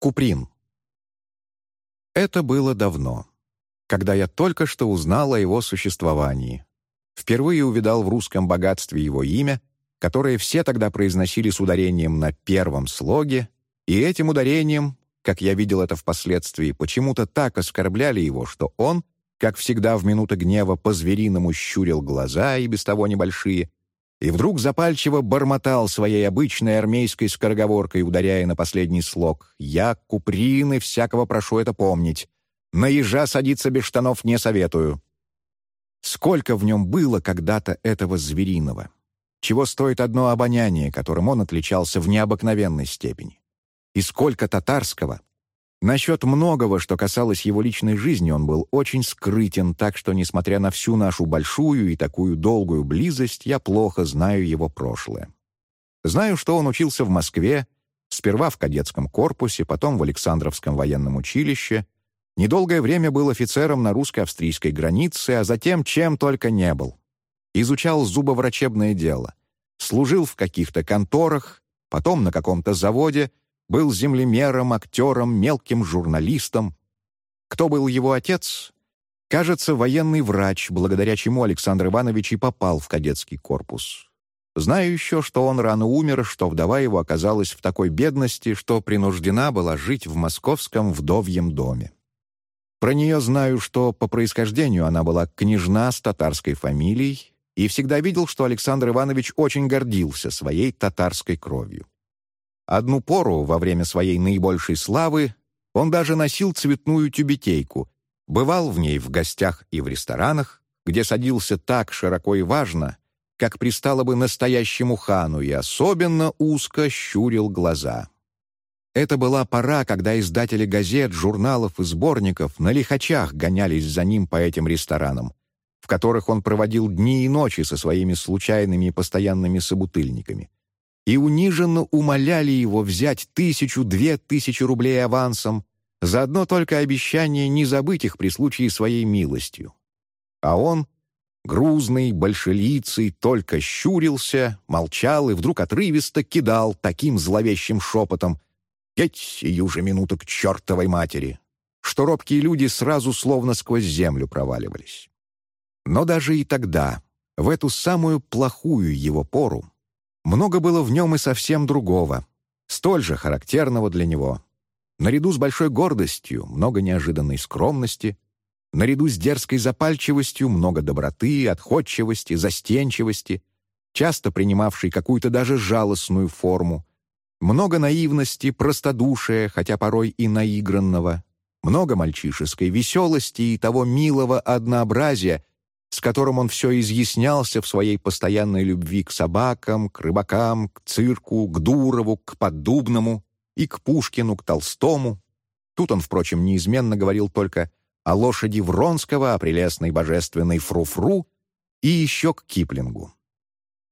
Куприн. Это было давно, когда я только что узнал о его существовании. Впервые увидал в русском богатстве его имя, которое все тогда произносили с ударением на первом слоге, и этим ударением, как я видел это впоследствии, почему-то так оскорбляли его, что он, как всегда в минуты гнева, по-звериному щурил глаза, и без того небольшие, и вдруг запальчиво бормотал своей обычной армейской скороговоркой, ударяя на последний слог. «Я, Куприн, всякого прошу это помнить. На ежа садиться без штанов не советую». Сколько в нем было когда-то этого звериного. Чего стоит одно обоняние, которым он отличался в необыкновенной степени. И сколько татарского, Насчет многого, что касалось его личной жизни, он был очень скрытен, так что, несмотря на всю нашу большую и такую долгую близость, я плохо знаю его прошлое. Знаю, что он учился в Москве, сперва в кадетском корпусе, потом в Александровском военном училище, недолгое время был офицером на русско-австрийской границе, а затем чем только не был. Изучал зубоврачебное дело, служил в каких-то конторах, потом на каком-то заводе — был землемером, актером, мелким журналистом. Кто был его отец? Кажется, военный врач, благодаря чему Александр Иванович и попал в кадетский корпус. Знаю еще, что он рано умер, что вдова его оказалась в такой бедности, что принуждена была жить в московском вдовьем доме. Про нее знаю, что по происхождению она была княжна с татарской фамилией, и всегда видел, что Александр Иванович очень гордился своей татарской кровью. Одну пору, во время своей наибольшей славы, он даже носил цветную тюбетейку, бывал в ней в гостях и в ресторанах, где садился так широко и важно, как пристало бы настоящему хану, и особенно узко щурил глаза. Это была пора, когда издатели газет, журналов и сборников на лихачах гонялись за ним по этим ресторанам, в которых он проводил дни и ночи со своими случайными и постоянными собутыльниками и униженно умоляли его взять тысячу-две тысячи рублей авансом, за одно только обещание не забыть их при случае своей милостью. А он, грузный, большелицый, только щурился, молчал и вдруг отрывисто кидал таким зловещим шепотом «Еть сию же минуту к чертовой матери!» что робкие люди сразу словно сквозь землю проваливались. Но даже и тогда, в эту самую плохую его пору, много было в нем и совсем другого, столь же характерного для него. Наряду с большой гордостью много неожиданной скромности, наряду с дерзкой запальчивостью много доброты, отходчивости, застенчивости, часто принимавшей какую-то даже жалостную форму, много наивности, простодушия, хотя порой и наигранного, много мальчишеской веселости и того милого однообразия, с которым он все изъяснялся в своей постоянной любви к собакам, к рыбакам, к цирку, к Дурову, к Поддубному и к Пушкину, к Толстому. Тут он, впрочем, неизменно говорил только о лошади Вронского, о прелестной божественной Фруфру и еще к Киплингу.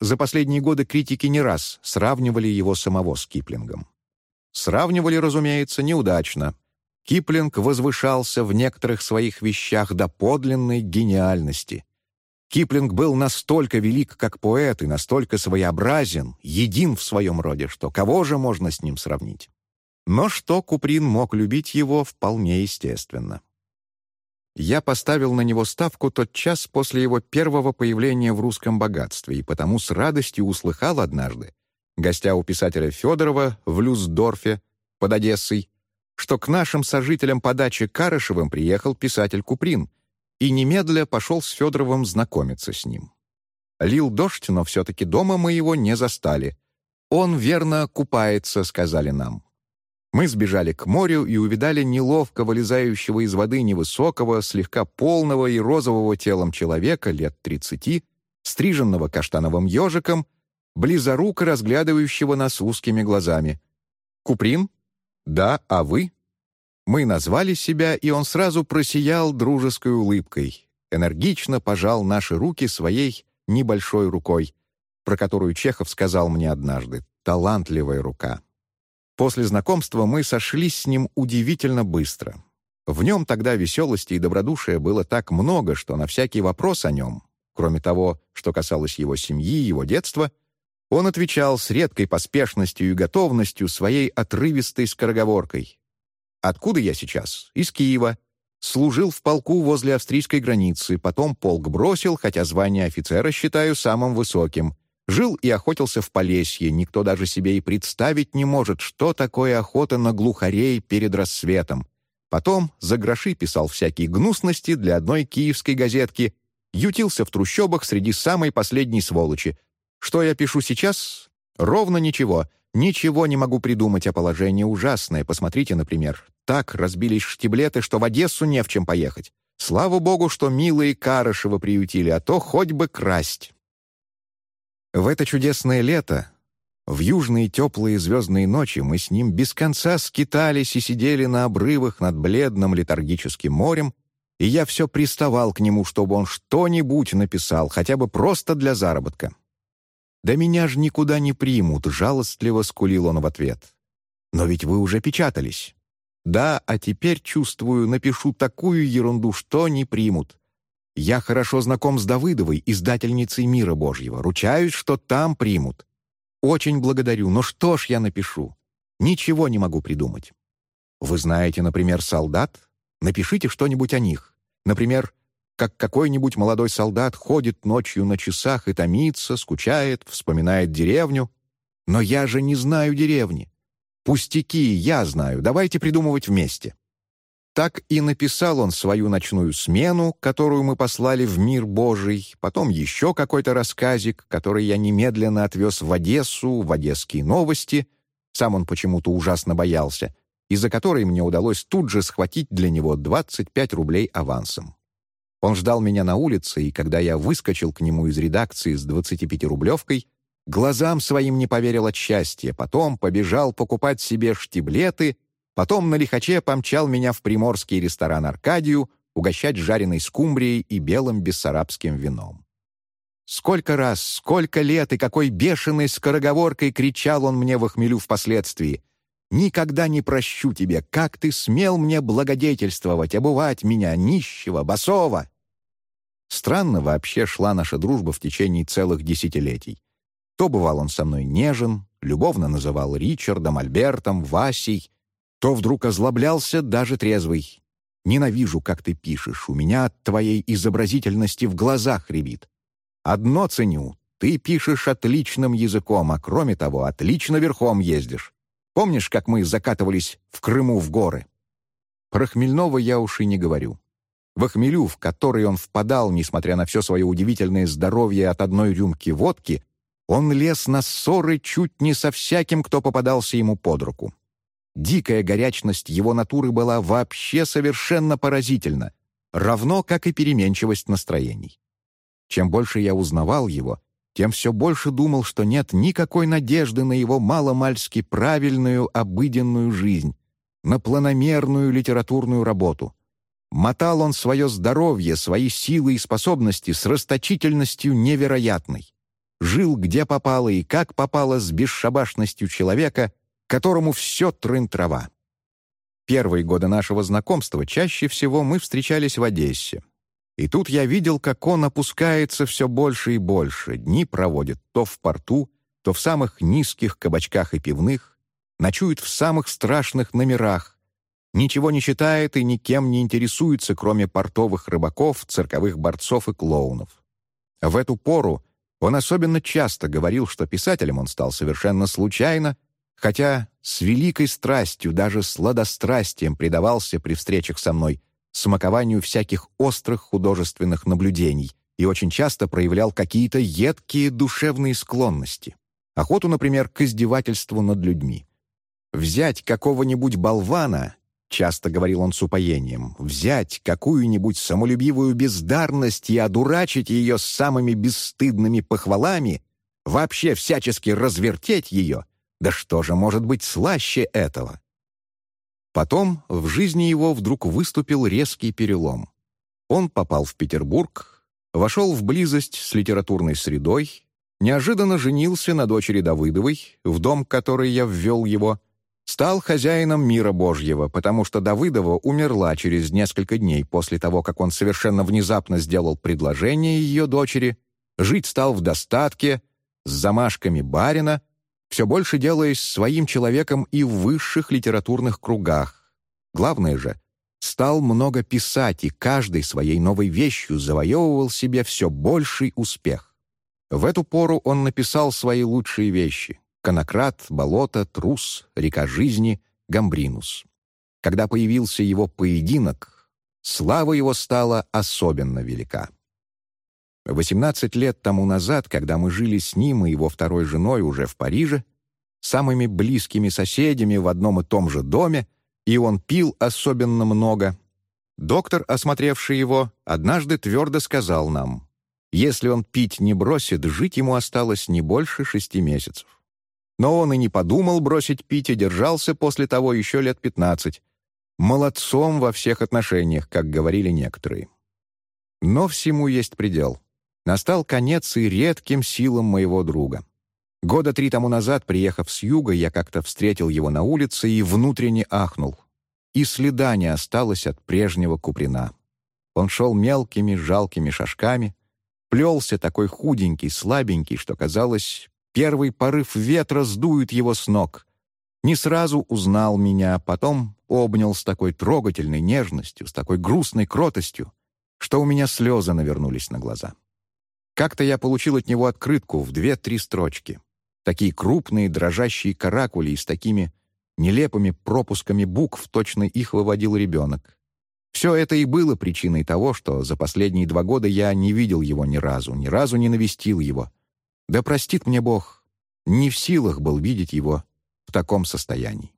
За последние годы критики не раз сравнивали его самого с Киплингом. Сравнивали, разумеется, неудачно. Киплинг возвышался в некоторых своих вещах до подлинной гениальности. Киплинг был настолько велик, как поэт, и настолько своеобразен, един в своем роде, что кого же можно с ним сравнить? Но что Куприн мог любить его, вполне естественно. Я поставил на него ставку тот час после его первого появления в русском богатстве, и потому с радостью услыхал однажды, гостя у писателя Федорова в Люсдорфе под Одессой, что к нашим сожителям по даче Карышевым приехал писатель Куприн и немедля пошел с Федоровым знакомиться с ним. Лил дождь, но все-таки дома мы его не застали. «Он, верно, купается», — сказали нам. Мы сбежали к морю и увидали неловко вылезающего из воды невысокого, слегка полного и розового телом человека лет тридцати, стриженного каштановым ежиком, близоруко разглядывающего нас узкими глазами. «Куприн?» «Да, а вы?» Мы назвали себя, и он сразу просиял дружеской улыбкой, энергично пожал наши руки своей небольшой рукой, про которую Чехов сказал мне однажды «талантливая рука». После знакомства мы сошлись с ним удивительно быстро. В нем тогда веселости и добродушия было так много, что на всякий вопрос о нем, кроме того, что касалось его семьи, его детства — он отвечал с редкой поспешностью и готовностью своей отрывистой скороговоркой. Откуда я сейчас? Из Киева. Служил в полку возле австрийской границы, потом полк бросил, хотя звание офицера считаю самым высоким. Жил и охотился в Полесье, никто даже себе и представить не может, что такое охота на глухарей перед рассветом. Потом за гроши писал всякие гнусности для одной киевской газетки, ютился в трущобах среди самой последней сволочи. Что я пишу сейчас? Ровно ничего. Ничего не могу придумать, а положение ужасное. Посмотрите, например. Так разбились штиблеты, что в Одессу не в чем поехать. Слава богу, что милые Карышева приютили, а то хоть бы красть. В это чудесное лето, в южные теплые звездные ночи мы с ним без конца скитались и сидели на обрывах над бледным летаргическим морем, и я все приставал к нему, чтобы он что-нибудь написал, хотя бы просто для заработка. «Да меня ж никуда не примут», — жалостливо скулил он в ответ. «Но ведь вы уже печатались». «Да, а теперь, чувствую, напишу такую ерунду, что не примут. Я хорошо знаком с Давыдовой, издательницей «Мира Божьего». Ручаюсь, что там примут. Очень благодарю, но что ж я напишу? Ничего не могу придумать. Вы знаете, например, солдат? Напишите что-нибудь о них. Например, как какой-нибудь молодой солдат ходит ночью на часах и томится, скучает, вспоминает деревню. Но я же не знаю деревни. Пустяки, я знаю, давайте придумывать вместе. Так и написал он свою ночную смену, которую мы послали в мир Божий, потом еще какой-то рассказик, который я немедленно отвез в Одессу, в «Одесские новости», сам он почему-то ужасно боялся, из-за которой мне удалось тут же схватить для него 25 рублей авансом. Он ждал меня на улице, и когда я выскочил к нему из редакции с 25-рублевкой, глазам своим не поверил от счастья, потом побежал покупать себе штиблеты, потом на лихаче помчал меня в приморский ресторан «Аркадию» угощать жареной скумбрией и белым бессарабским вином. Сколько раз, сколько лет и какой бешеной скороговоркой кричал он мне в хмелю впоследствии. «Никогда не прощу тебе, как ты смел мне благодетельствовать, обувать меня, нищего, босого!» Странно вообще шла наша дружба в течение целых десятилетий. То бывал он со мной нежен, любовно называл Ричардом, Альбертом, Васей, то вдруг озлоблялся даже трезвый. «Ненавижу, как ты пишешь, у меня от твоей изобразительности в глазах рябит. Одно ценю, ты пишешь отличным языком, а кроме того, отлично верхом ездишь. Помнишь, как мы закатывались в Крыму в горы?» Про Хмельнова я уж и не говорю. В охмелю, в который он впадал, несмотря на все свое удивительное здоровье от одной рюмки водки, он лез на ссоры чуть не со всяким, кто попадался ему под руку. Дикая горячность его натуры была вообще совершенно поразительна, равно как и переменчивость настроений. Чем больше я узнавал его, тем все больше думал, что нет никакой надежды на его маломальски правильную обыденную жизнь, на планомерную литературную работу. Мотал он свое здоровье, свои силы и способности с расточительностью невероятной. Жил где попало и как попало с бесшабашностью человека, которому все трын-трава. Первые годы нашего знакомства чаще всего мы встречались в Одессе. И тут я видел, как он опускается все больше и больше, дни проводит то в порту, то в самых низких кабачках и пивных, ночует в самых страшных номерах, ничего не читает и никем не интересуется, кроме портовых рыбаков, цирковых борцов и клоунов. В эту пору он особенно часто говорил, что писателем он стал совершенно случайно, хотя с великой страстью, даже сладострастием предавался при встречах со мной смакованию всяких острых художественных наблюдений и очень часто проявлял какие-то едкие душевные склонности. Охоту, например, к издевательству над людьми. Взять какого-нибудь болвана Часто говорил он с упоением, взять какую-нибудь самолюбивую бездарность и одурачить ее самыми бесстыдными похвалами, вообще всячески развертеть ее, да что же может быть слаще этого? Потом в жизни его вдруг выступил резкий перелом. Он попал в Петербург, вошел в близость с литературной средой, неожиданно женился на дочери Давыдовой, в дом, который я ввел его, стал хозяином мира Божьего, потому что Давыдова умерла через несколько дней после того, как он совершенно внезапно сделал предложение ее дочери, жить стал в достатке, с замашками барина, все больше делаясь своим человеком и в высших литературных кругах. главное же, стал много писать и каждой своей новой вещью завоевывал себе все больший успех. В эту пору он написал свои лучшие вещи — «Конократ», «Болото», «Трус», «Река жизни», «Гамбринус». Когда появился его поединок, слава его стала особенно велика. 18 лет тому назад, когда мы жили с ним и его второй женой уже в Париже, самыми близкими соседями в одном и том же доме, и он пил особенно много, доктор, осмотревший его, однажды твердо сказал нам, если он пить не бросит, жить ему осталось не больше шести месяцев. Но он и не подумал бросить пить и держался после того еще лет пятнадцать. Молодцом во всех отношениях, как говорили некоторые. Но всему есть предел. Настал конец и редким силам моего друга. Года три тому назад, приехав с юга, я как-то встретил его на улице и внутренне ахнул. И следа не осталось от прежнего Куприна. Он шел мелкими, жалкими шажками, плелся такой худенький, слабенький, что, казалось, первый порыв ветра сдует его с ног. Не сразу узнал меня, потом обнял с такой трогательной нежностью, с такой грустной кротостью, что у меня слезы навернулись на глаза. Как-то я получил от него открытку в две-три строчки. Такие крупные дрожащие каракули и с такими нелепыми пропусками букв точно их выводил ребенок. Все это и было причиной того, что за последние два года я не видел его ни разу, ни разу не навестил его. Да простит мне Бог, не в силах был видеть его в таком состоянии.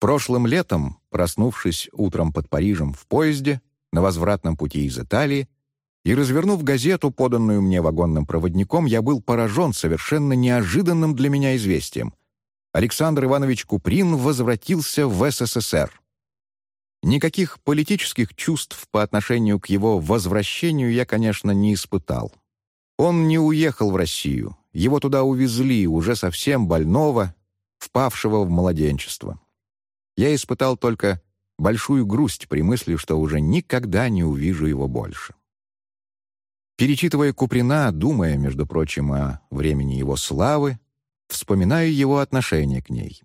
Прошлым летом, проснувшись утром под Парижем в поезде на возвратном пути из Италии, и, развернув газету, поданную мне вагонным проводником, я был поражен совершенно неожиданным для меня известием. Александр Иванович Куприн возвратился в СССР. Никаких политических чувств по отношению к его возвращению я, конечно, не испытал. Он не уехал в Россию, его туда увезли, уже совсем больного, впавшего в младенчество. Я испытал только большую грусть при мысли, что уже никогда не увижу его больше. Перечитывая Куприна, думая, между прочим, о времени его славы, вспоминаю его отношение к ней.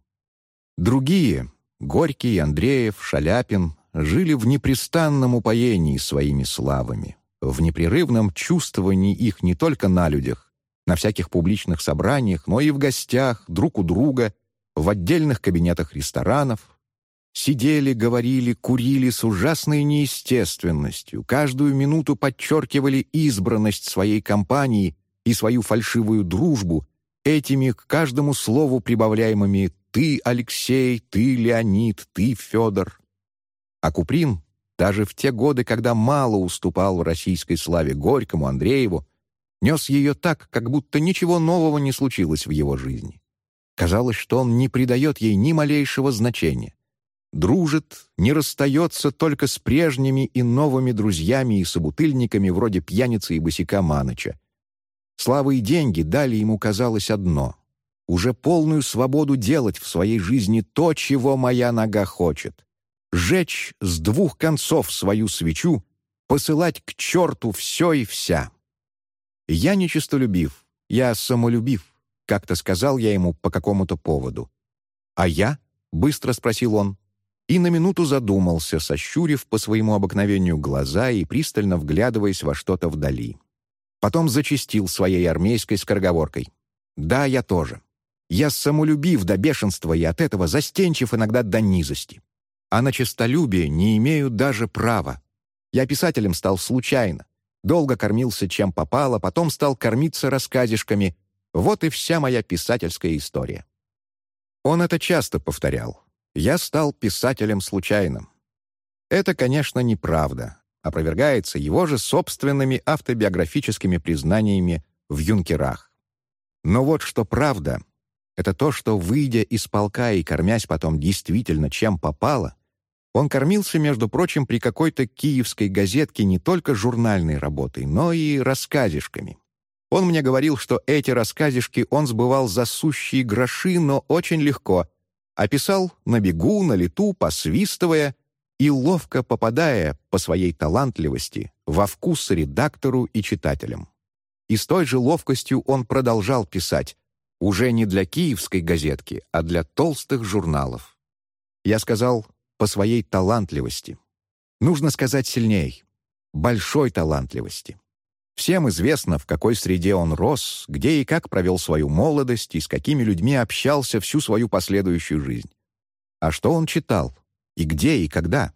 Другие — Горький, Андреев, Шаляпин — жили в непрестанном упоении своими славами, в непрерывном чувствовании их не только на людях, на всяких публичных собраниях, но и в гостях, друг у друга, в отдельных кабинетах ресторанов, Сидели, говорили, курили с ужасной неестественностью, каждую минуту подчеркивали избранность своей компании и свою фальшивую дружбу, этими к каждому слову прибавляемыми «ты, Алексей», «ты, Леонид», «ты, Федор». А Куприн, даже в те годы, когда мало уступал в российской славе Горькому, Андрееву, нес ее так, как будто ничего нового не случилось в его жизни. Казалось, что он не придает ей ни малейшего значения дружит, не расстается только с прежними и новыми друзьями и собутыльниками вроде пьяницы и босика Маныча. Слава и деньги дали ему, казалось, одно — уже полную свободу делать в своей жизни то, чего моя нога хочет. Жечь с двух концов свою свечу, посылать к черту все и вся. Я нечистолюбив, я самолюбив, как-то сказал я ему по какому-то поводу. «А я?» — быстро спросил он и на минуту задумался, сощурив по своему обыкновению глаза и пристально вглядываясь во что-то вдали. Потом зачистил своей армейской скороговоркой. «Да, я тоже. Я самолюбив до бешенства и от этого застенчив иногда до низости. А на честолюбие не имею даже права. Я писателем стал случайно. Долго кормился чем попало, потом стал кормиться рассказишками. Вот и вся моя писательская история». Он это часто повторял, я стал писателем случайным. Это, конечно, неправда, опровергается его же собственными автобиографическими признаниями в «Юнкерах». Но вот что правда — это то, что, выйдя из полка и кормясь потом действительно чем попало, он кормился, между прочим, при какой-то киевской газетке не только журнальной работой, но и рассказишками. Он мне говорил, что эти рассказишки он сбывал за сущие гроши, но очень легко, описал на бегу, на лету, посвистывая и ловко попадая по своей талантливости во вкус редактору и читателям. И с той же ловкостью он продолжал писать, уже не для киевской газетки, а для толстых журналов. Я сказал, по своей талантливости. Нужно сказать сильней — большой талантливости. Всем известно, в какой среде он рос, где и как провел свою молодость и с какими людьми общался всю свою последующую жизнь. А что он читал? И где и когда?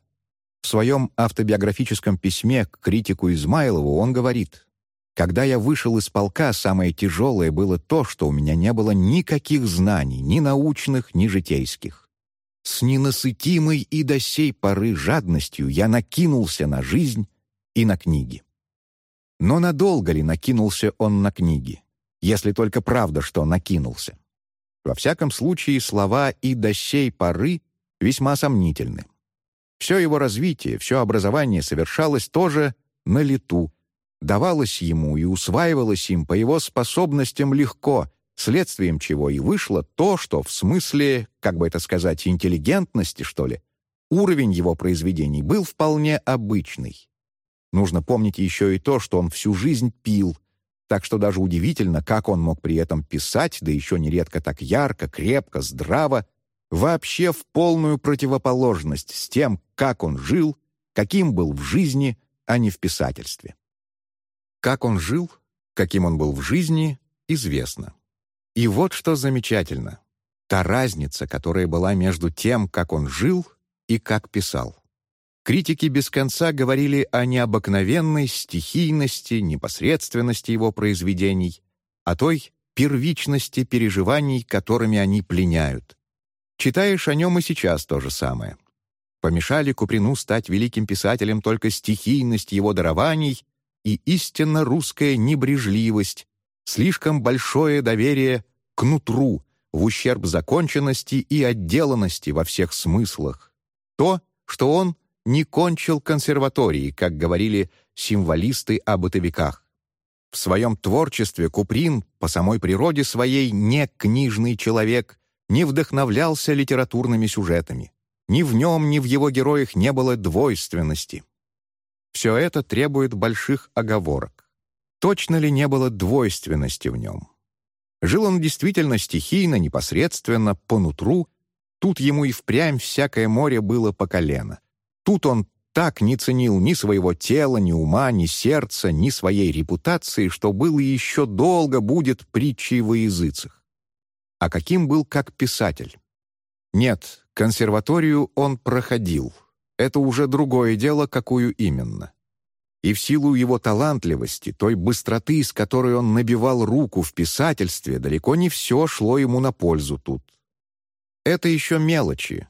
В своем автобиографическом письме к критику Измайлову он говорит «Когда я вышел из полка, самое тяжелое было то, что у меня не было никаких знаний, ни научных, ни житейских. С ненасытимой и до сей поры жадностью я накинулся на жизнь и на книги. Но надолго ли накинулся он на книги? Если только правда, что накинулся. Во всяком случае, слова «и до сей поры» весьма сомнительны. Все его развитие, все образование совершалось тоже на лету, давалось ему и усваивалось им по его способностям легко, следствием чего и вышло то, что в смысле, как бы это сказать, интеллигентности, что ли, уровень его произведений был вполне обычный. Нужно помнить еще и то, что он всю жизнь пил, так что даже удивительно, как он мог при этом писать, да еще нередко так ярко, крепко, здраво, вообще в полную противоположность с тем, как он жил, каким был в жизни, а не в писательстве. Как он жил, каким он был в жизни, известно. И вот что замечательно. Та разница, которая была между тем, как он жил и как писал. Критики без конца говорили о необыкновенной стихийности, непосредственности его произведений, о той первичности переживаний, которыми они пленяют. Читаешь о нем и сейчас то же самое. Помешали Куприну стать великим писателем только стихийность его дарований и истинно русская небрежливость, слишком большое доверие к нутру в ущерб законченности и отделанности во всех смыслах. То, что он — не кончил консерватории, как говорили символисты о бытовиках. В своем творчестве Куприн, по самой природе своей не книжный человек, не вдохновлялся литературными сюжетами. Ни в нем, ни в его героях не было двойственности. Все это требует больших оговорок. Точно ли не было двойственности в нем? Жил он действительно стихийно, непосредственно, по нутру, тут ему и впрямь всякое море было по колено. Тут он так не ценил ни своего тела, ни ума, ни сердца, ни своей репутации, что был и еще долго будет притчей во языцах. А каким был как писатель? Нет, консерваторию он проходил. Это уже другое дело, какую именно. И в силу его талантливости, той быстроты, с которой он набивал руку в писательстве, далеко не все шло ему на пользу тут. Это еще мелочи,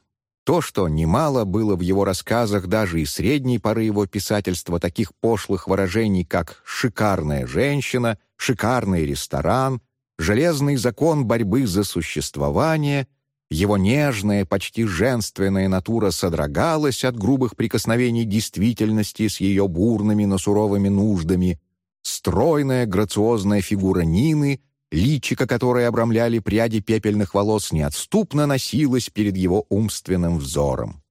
то, что немало было в его рассказах даже и средней поры его писательства таких пошлых выражений, как «шикарная женщина», «шикарный ресторан», «железный закон борьбы за существование», его нежная, почти женственная натура содрогалась от грубых прикосновений действительности с ее бурными, но суровыми нуждами, стройная, грациозная фигура Нины личико, которое обрамляли пряди пепельных волос, неотступно носилось перед его умственным взором.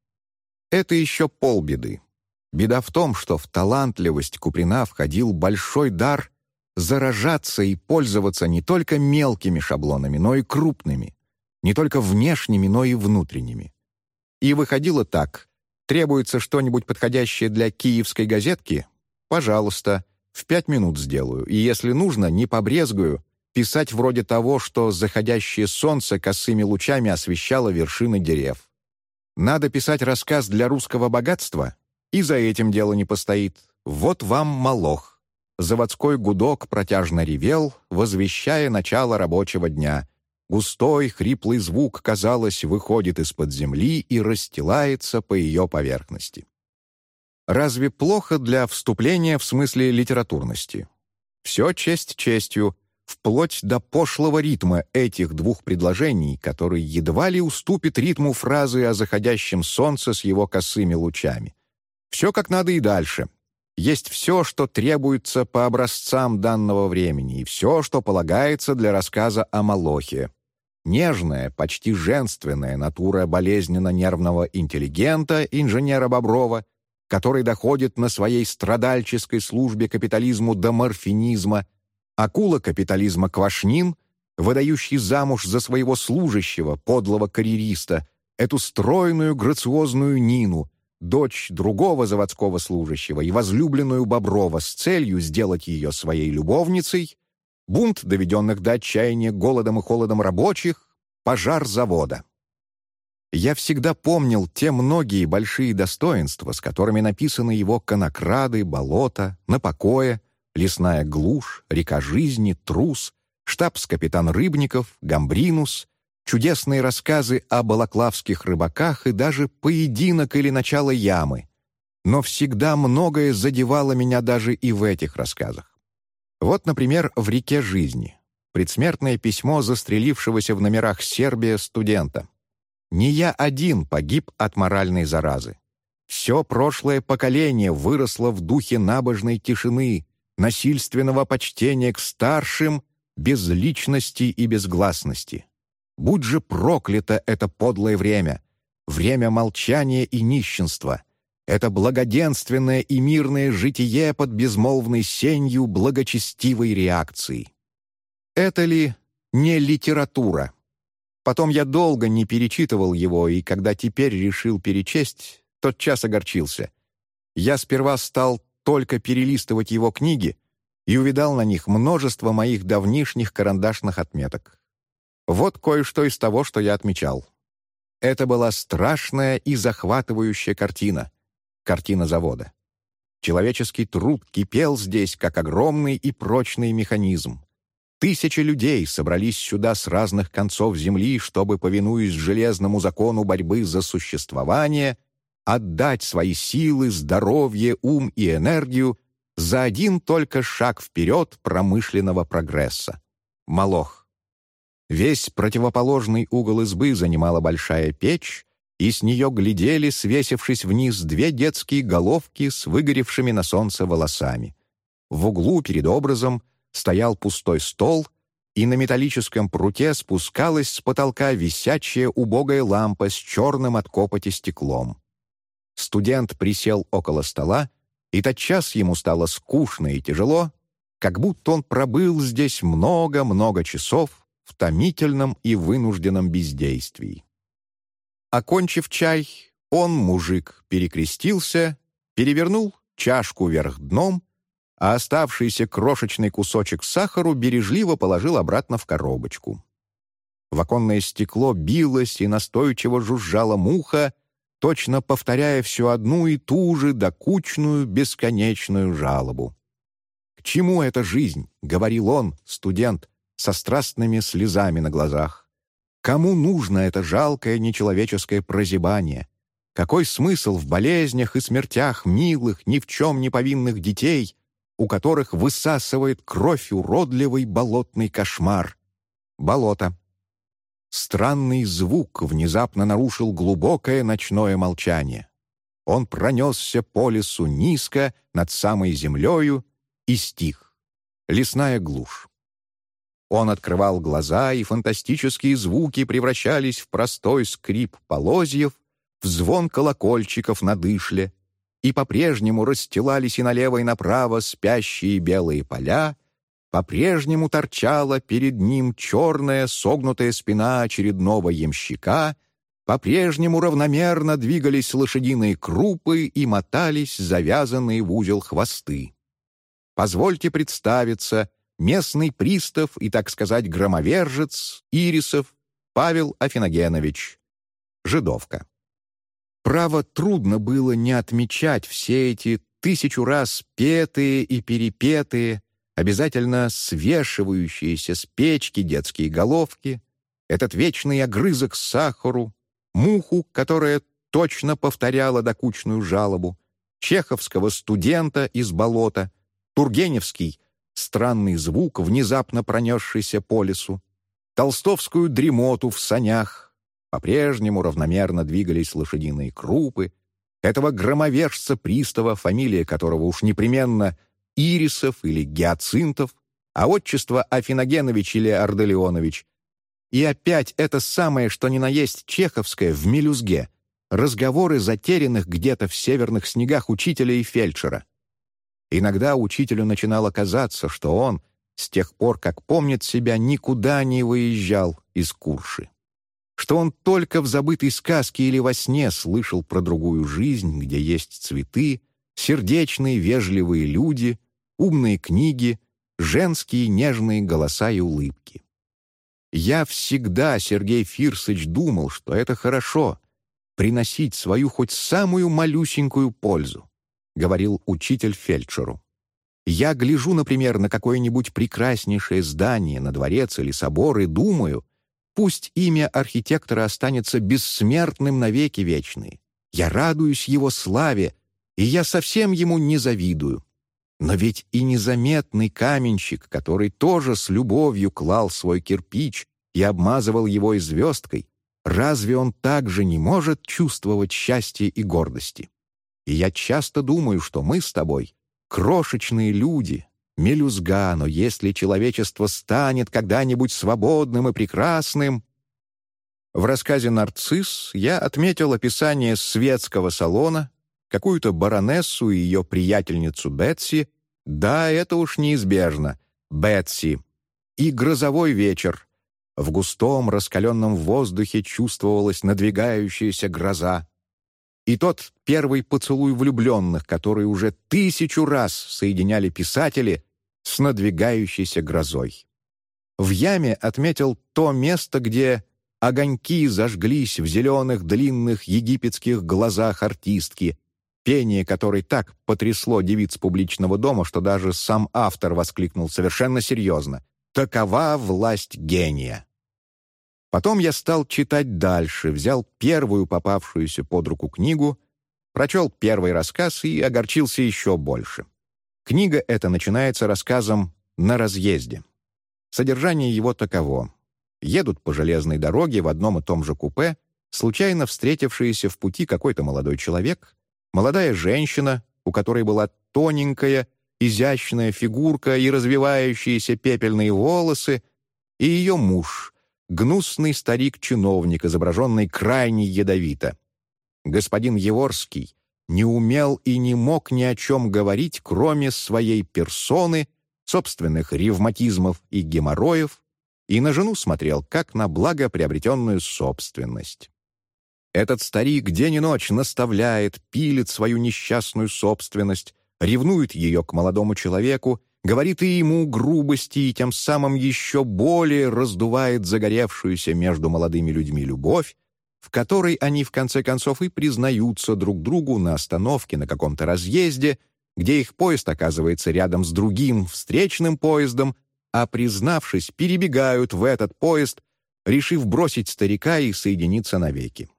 Это еще полбеды. Беда в том, что в талантливость Куприна входил большой дар заражаться и пользоваться не только мелкими шаблонами, но и крупными, не только внешними, но и внутренними. И выходило так. Требуется что-нибудь подходящее для киевской газетки? Пожалуйста, в пять минут сделаю, и если нужно, не побрезгую, писать вроде того, что заходящее солнце косыми лучами освещало вершины дерев. Надо писать рассказ для русского богатства, и за этим дело не постоит. Вот вам молох. Заводской гудок протяжно ревел, возвещая начало рабочего дня. Густой, хриплый звук, казалось, выходит из-под земли и расстилается по ее поверхности. Разве плохо для вступления в смысле литературности? Все честь честью — вплоть до пошлого ритма этих двух предложений, который едва ли уступит ритму фразы о заходящем солнце с его косыми лучами. Все как надо и дальше. Есть все, что требуется по образцам данного времени, и все, что полагается для рассказа о Малохе. Нежная, почти женственная натура болезненно-нервного интеллигента, инженера Боброва, который доходит на своей страдальческой службе капитализму до морфинизма – Акула капитализма Квашнин, выдающий замуж за своего служащего, подлого карьериста, эту стройную, грациозную Нину, дочь другого заводского служащего и возлюбленную Боброва с целью сделать ее своей любовницей, бунт доведенных до отчаяния голодом и холодом рабочих, пожар завода. Я всегда помнил те многие большие достоинства, с которыми написаны его конокрады, болота, на покое, лесная глушь, река жизни, трус, штабс-капитан Рыбников, Гамбринус, чудесные рассказы о балаклавских рыбаках и даже поединок или начало ямы. Но всегда многое задевало меня даже и в этих рассказах. Вот, например, в «Реке жизни» предсмертное письмо застрелившегося в номерах Сербия студента. «Не я один погиб от моральной заразы. Все прошлое поколение выросло в духе набожной тишины, насильственного почтения к старшим, без личности и безгласности. Будь же проклято это подлое время, время молчания и нищенства, это благоденственное и мирное житие под безмолвной сенью благочестивой реакции. Это ли не литература? Потом я долго не перечитывал его, и когда теперь решил перечесть, тот час огорчился. Я сперва стал только перелистывать его книги и увидал на них множество моих давнишних карандашных отметок. Вот кое-что из того, что я отмечал. Это была страшная и захватывающая картина. Картина завода. Человеческий труд кипел здесь, как огромный и прочный механизм. Тысячи людей собрались сюда с разных концов земли, чтобы, повинуясь железному закону борьбы за существование, отдать свои силы, здоровье, ум и энергию за один только шаг вперед промышленного прогресса. Молох. Весь противоположный угол избы занимала большая печь, и с нее глядели, свесившись вниз, две детские головки с выгоревшими на солнце волосами. В углу перед образом стоял пустой стол, и на металлическом пруте спускалась с потолка висячая убогая лампа с черным от копоти стеклом. Студент присел около стола, и тотчас ему стало скучно и тяжело, как будто он пробыл здесь много-много часов, в томительном и вынужденном бездействии. Окончив чай, он, мужик, перекрестился, перевернул чашку вверх дном, а оставшийся крошечный кусочек сахару бережливо положил обратно в коробочку. В оконное стекло билось и настойчиво жужжала муха, точно повторяя всю одну и ту же докучную бесконечную жалобу. «К чему эта жизнь?» — говорил он, студент, со страстными слезами на глазах. Кому нужно это жалкое нечеловеческое прозябание? Какой смысл в болезнях и смертях милых, ни в чем не повинных детей, у которых высасывает кровь уродливый болотный кошмар? Болото. Странный звук внезапно нарушил глубокое ночное молчание. Он пронесся по лесу низко, над самой землею, и стих. Лесная глушь. Он открывал глаза, и фантастические звуки превращались в простой скрип полозьев, в звон колокольчиков на дышле, и по-прежнему расстилались и налево, и направо спящие белые поля, по-прежнему торчала перед ним черная согнутая спина очередного ямщика, по-прежнему равномерно двигались лошадиные крупы и мотались завязанные в узел хвосты. Позвольте представиться местный пристав и, так сказать, громовержец Ирисов Павел Афиногенович, жидовка. Право, трудно было не отмечать все эти тысячу раз петые и перепетые, обязательно свешивающиеся с печки детские головки, этот вечный огрызок сахару, муху, которая точно повторяла докучную жалобу, чеховского студента из болота, Тургеневский странный звук, внезапно пронесшийся по лесу, толстовскую дремоту в санях, по-прежнему равномерно двигались лошадиные крупы, этого громовержца пристава, фамилия которого уж непременно Ирисов или Гиацинтов, а отчество Афиногенович или Арделеонович. И опять это самое, что ни на есть чеховское в мелюзге, разговоры затерянных где-то в северных снегах учителя и фельдшера. Иногда учителю начинало казаться, что он, с тех пор, как помнит себя, никуда не выезжал из Курши. что он только в забытой сказке или во сне слышал про другую жизнь, где есть цветы, сердечные вежливые люди, умные книги, женские нежные голоса и улыбки. Я всегда, Сергей Фирсыч, думал, что это хорошо — приносить свою хоть самую малюсенькую пользу, — говорил учитель фельдшеру. Я гляжу, например, на какое-нибудь прекраснейшее здание, на дворец или собор и думаю, пусть имя архитектора останется бессмертным навеки вечные. Я радуюсь его славе, и я совсем ему не завидую. Но ведь и незаметный каменщик, который тоже с любовью клал свой кирпич и обмазывал его и звездкой, разве он также не может чувствовать счастья и гордости? И я часто думаю, что мы с тобой Крошечные люди, мелюзга, но если человечество станет когда-нибудь свободным и прекрасным... В рассказе «Нарцисс» я отметил описание светского салона, какую-то баронессу и ее приятельницу Бетси, да, это уж неизбежно, Бетси, и грозовой вечер. В густом раскаленном воздухе чувствовалась надвигающаяся гроза и тот первый поцелуй влюбленных, который уже тысячу раз соединяли писатели с надвигающейся грозой. В яме отметил то место, где огоньки зажглись в зеленых длинных египетских глазах артистки, пение которой так потрясло девиц публичного дома, что даже сам автор воскликнул совершенно серьезно «Такова власть гения». Потом я стал читать дальше, взял первую попавшуюся под руку книгу, прочел первый рассказ и огорчился еще больше. Книга эта начинается рассказом «На разъезде». Содержание его таково. Едут по железной дороге в одном и том же купе, случайно встретившиеся в пути какой-то молодой человек, молодая женщина, у которой была тоненькая, изящная фигурка и развивающиеся пепельные волосы, и ее муж — гнусный старик-чиновник, изображенный крайне ядовито. Господин Еворский не умел и не мог ни о чем говорить, кроме своей персоны, собственных ревматизмов и геморроев, и на жену смотрел, как на благоприобретенную собственность. Этот старик день и ночь наставляет, пилит свою несчастную собственность, ревнует ее к молодому человеку говорит и ему грубости и тем самым еще более раздувает загоревшуюся между молодыми людьми любовь, в которой они в конце концов и признаются друг другу на остановке на каком-то разъезде, где их поезд оказывается рядом с другим встречным поездом, а признавшись, перебегают в этот поезд, решив бросить старика и соединиться навеки.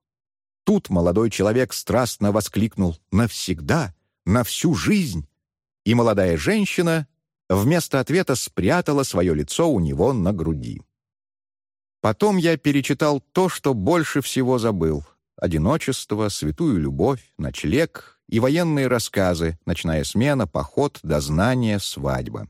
Тут молодой человек страстно воскликнул «Навсегда! На всю жизнь!» И молодая женщина вместо ответа спрятала свое лицо у него на груди. Потом я перечитал то, что больше всего забыл. Одиночество, святую любовь, ночлег и военные рассказы, ночная смена, поход, дознание, свадьба.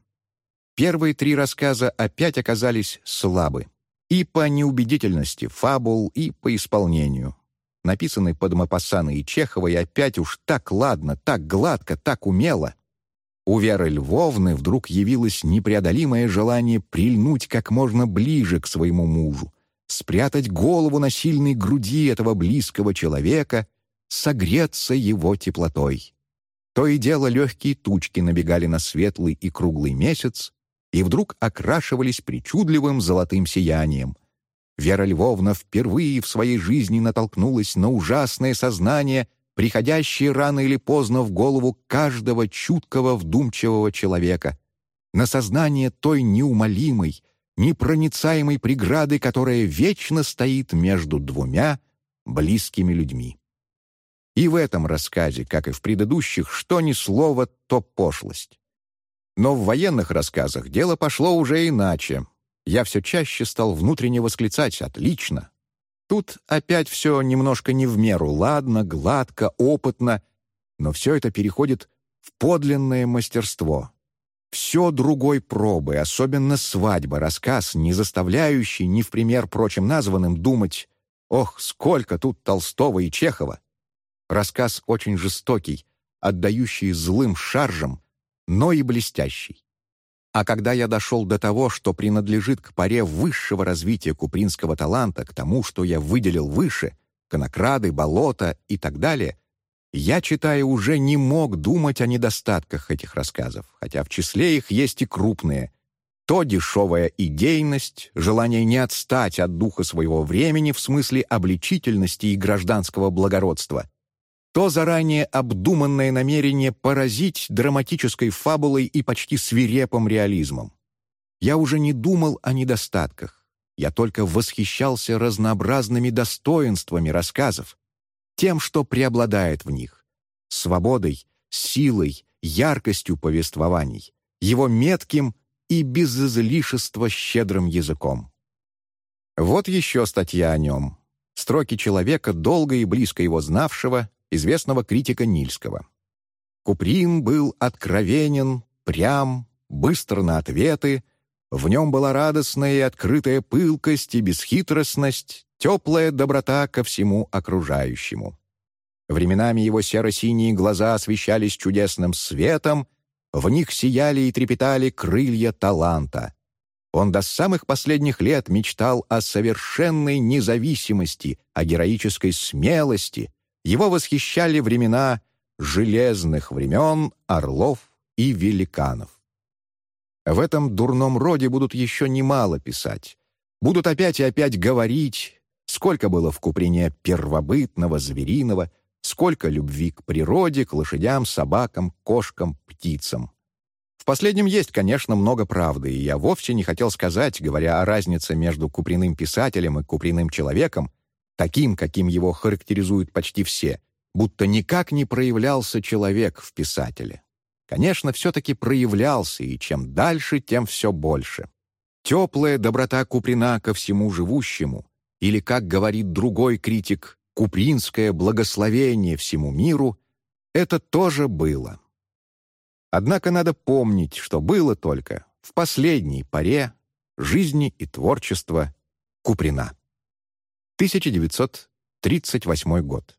Первые три рассказа опять оказались слабы. И по неубедительности фабул, и по исполнению. Написанный под Мапассана и Чехова, и опять уж так ладно, так гладко, так умело, у Веры Львовны вдруг явилось непреодолимое желание прильнуть как можно ближе к своему мужу, спрятать голову на сильной груди этого близкого человека, согреться его теплотой. То и дело легкие тучки набегали на светлый и круглый месяц и вдруг окрашивались причудливым золотым сиянием. Вера Львовна впервые в своей жизни натолкнулась на ужасное сознание приходящие рано или поздно в голову каждого чуткого, вдумчивого человека, на сознание той неумолимой, непроницаемой преграды, которая вечно стоит между двумя близкими людьми. И в этом рассказе, как и в предыдущих, что ни слово, то пошлость. Но в военных рассказах дело пошло уже иначе. Я все чаще стал внутренне восклицать «Отлично! Тут опять все немножко не в меру, ладно, гладко, опытно, но все это переходит в подлинное мастерство. Все другой пробы, особенно свадьба, рассказ, не заставляющий, ни в пример прочим названным, думать «Ох, сколько тут Толстого и Чехова!» Рассказ очень жестокий, отдающий злым шаржам, но и блестящий. А когда я дошел до того, что принадлежит к паре высшего развития купринского таланта, к тому, что я выделил выше, конокрады, болота и так далее, я, читая, уже не мог думать о недостатках этих рассказов, хотя в числе их есть и крупные. То дешевая идейность, желание не отстать от духа своего времени в смысле обличительности и гражданского благородства, то заранее обдуманное намерение поразить драматической фабулой и почти свирепым реализмом. Я уже не думал о недостатках, я только восхищался разнообразными достоинствами рассказов, тем, что преобладает в них, свободой, силой, яркостью повествований, его метким и без излишества щедрым языком. Вот еще статья о нем. Строки человека, долго и близко его знавшего, известного критика Нильского. Куприн был откровенен, прям, быстр на ответы, в нем была радостная и открытая пылкость и бесхитростность, теплая доброта ко всему окружающему. Временами его серо-синие глаза освещались чудесным светом, в них сияли и трепетали крылья таланта. Он до самых последних лет мечтал о совершенной независимости, о героической смелости, его восхищали времена железных времен, орлов и великанов. В этом дурном роде будут еще немало писать. Будут опять и опять говорить, сколько было в Куприне первобытного, звериного, сколько любви к природе, к лошадям, собакам, кошкам, птицам. В последнем есть, конечно, много правды, и я вовсе не хотел сказать, говоря о разнице между куприным писателем и куприным человеком, таким, каким его характеризуют почти все, будто никак не проявлялся человек в писателе. Конечно, все-таки проявлялся, и чем дальше, тем все больше. Теплая доброта Куприна ко всему живущему, или, как говорит другой критик, купринское благословение всему миру, это тоже было. Однако надо помнить, что было только в последней паре жизни и творчества Куприна. 1938 год.